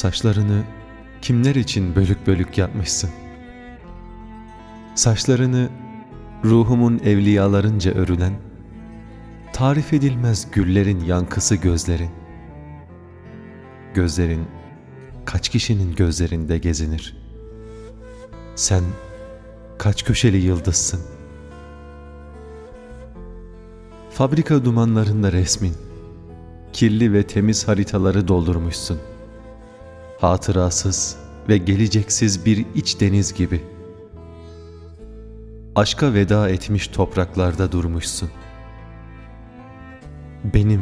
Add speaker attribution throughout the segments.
Speaker 1: Saçlarını kimler için bölük bölük yapmışsın? Saçlarını ruhumun evliyalarınca örülen, tarif edilmez güllerin yankısı gözlerin. Gözlerin kaç kişinin gözlerinde gezinir? Sen kaç köşeli yıldızsın? Fabrika dumanlarında resmin, kirli ve temiz haritaları doldurmuşsun. Hatırasız ve geleceksiz bir iç deniz gibi. Aşka veda etmiş topraklarda durmuşsun. Benim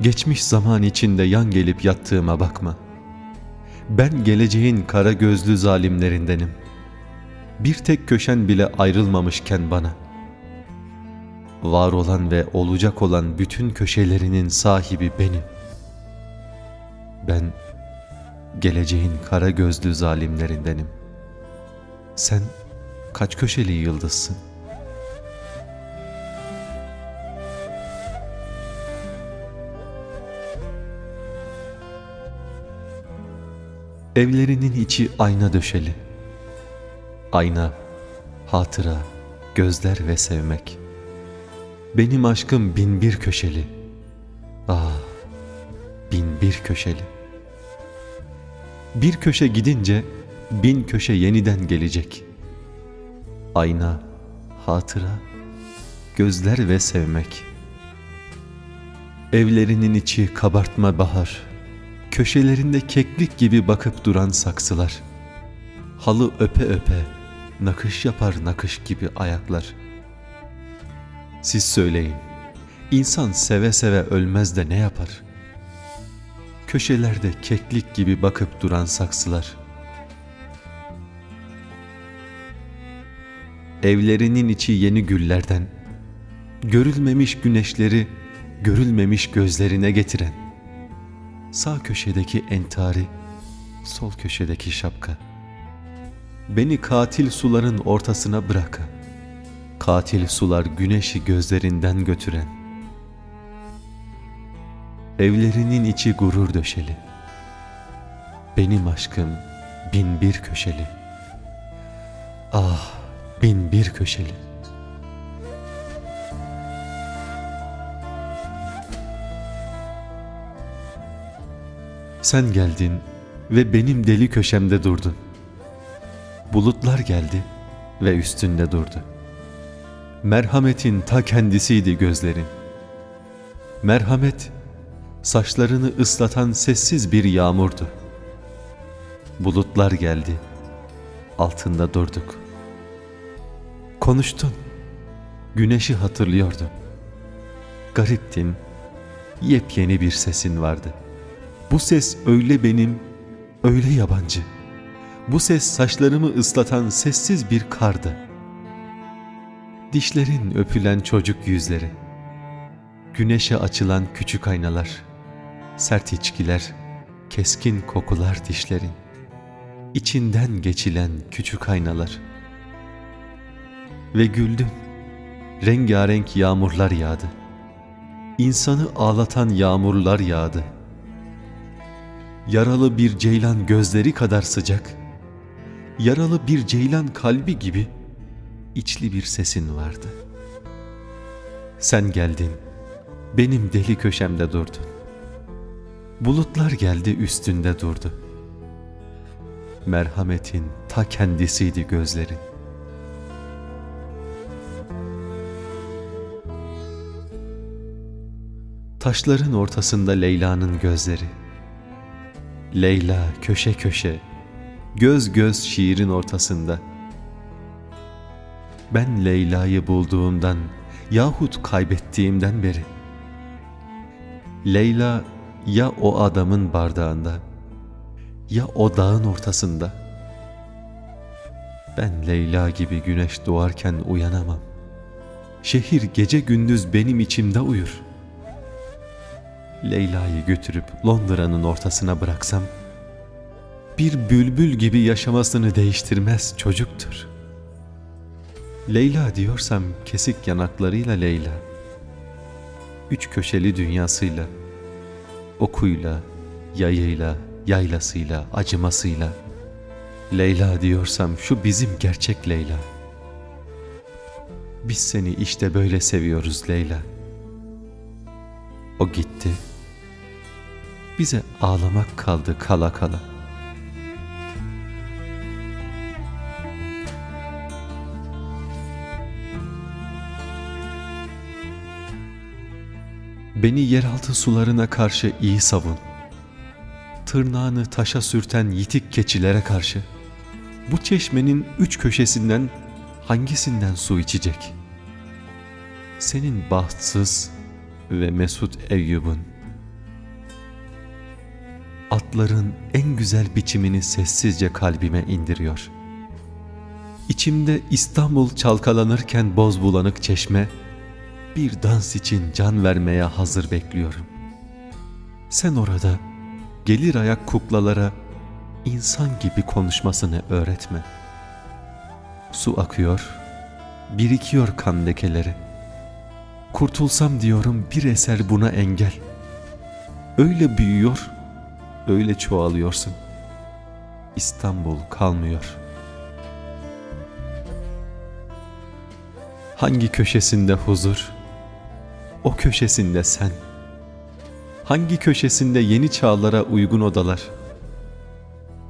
Speaker 1: geçmiş zaman içinde yan gelip yattığıma bakma. Ben geleceğin kara gözlü zalimlerindenim. Bir tek köşen bile ayrılmamışken bana. Var olan ve olacak olan bütün köşelerinin sahibi benim. Ben geleceğin kara gözlü zalimlerindenim. Sen kaç köşeli yıldızsın? Evlerinin içi ayna döşeli. Ayna, hatıra, gözler ve sevmek. Benim aşkım bin bir köşeli. Ah, bin bir köşeli. Bir köşe gidince bin köşe yeniden gelecek. Ayna, hatıra, gözler ve sevmek. Evlerinin içi kabartma bahar, köşelerinde keklik gibi bakıp duran saksılar. Halı öpe öpe, nakış yapar nakış gibi ayaklar. Siz söyleyin, insan seve seve ölmez de ne yapar? Köşelerde keklik gibi bakıp duran saksılar. Evlerinin içi yeni güllerden, görülmemiş güneşleri görülmemiş gözlerine getiren, sağ köşedeki entari, sol köşedeki şapka. Beni katil suların ortasına bırak. Katil sular güneşi gözlerinden götüren. Evlerinin içi gurur döşeli. Benim aşkım bin bir köşeli. Ah bin bir köşeli. Sen geldin ve benim deli köşemde durdun. Bulutlar geldi ve üstünde durdu. Merhametin ta kendisiydi gözlerin. Merhamet, saçlarını ıslatan sessiz bir yağmurdu. Bulutlar geldi, altında durduk. Konuştun, güneşi hatırlıyordun. Gariptin, yepyeni bir sesin vardı. Bu ses öyle benim, öyle yabancı. Bu ses saçlarımı ıslatan sessiz bir kardı. Dişlerin öpülen çocuk yüzleri. Güneşe açılan küçük aynalar. Sert içkiler, keskin kokular dişlerin. İçinden geçilen küçük aynalar. Ve güldün. Rengarenk yağmurlar yağdı. İnsanı ağlatan yağmurlar yağdı. Yaralı bir ceylan gözleri kadar sıcak, yaralı bir ceylan kalbi gibi içli bir sesin vardı. Sen geldin, benim deli köşemde durdun. Bulutlar geldi üstünde durdu. Merhametin ta kendisiydi gözlerin. Taşların ortasında Leyla'nın gözleri. Leyla köşe köşe, göz göz şiirin ortasında. Ben Leyla'yı bulduğumdan yahut kaybettiğimden beri. Leyla ya o adamın bardağında, ya o dağın ortasında. Ben Leyla gibi güneş doğarken uyanamam. Şehir gece gündüz benim içimde uyur. Leyla'yı götürüp Londra'nın ortasına bıraksam, bir bülbül gibi yaşamasını değiştirmez çocuktur. Leyla diyorsam kesik yanaklarıyla Leyla, üç köşeli dünyasıyla, okuyla, yayıyla, yaylasıyla, acımasıyla. Leyla diyorsam şu bizim gerçek Leyla. Biz seni işte böyle seviyoruz Leyla. O gitti. Bize ağlamak kaldı kala kala. Beni yeraltı sularına karşı iyi savun. Tırnağını taşa sürten yitik keçilere karşı. Bu çeşmenin üç köşesinden hangisinden su içecek? Senin bahtsız ve mesut Eyyub'un. Atların en güzel biçimini sessizce kalbime indiriyor. İçimde İstanbul çalkalanırken boz bulanık çeşme, bir dans için can vermeye hazır bekliyorum. Sen orada gelir ayak kuklalara insan gibi konuşmasını öğretme. Su akıyor, birikiyor kan lekeleri. Kurtulsam diyorum bir eser buna engel. Öyle büyüyor, öyle çoğalıyorsun. İstanbul kalmıyor. Hangi köşesinde huzur, o köşesinde sen. Hangi köşesinde yeni çağlara uygun odalar.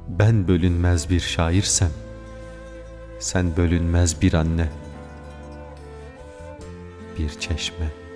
Speaker 1: Ben bölünmez bir şairsem, sen bölünmez bir anne, bir çeşme.''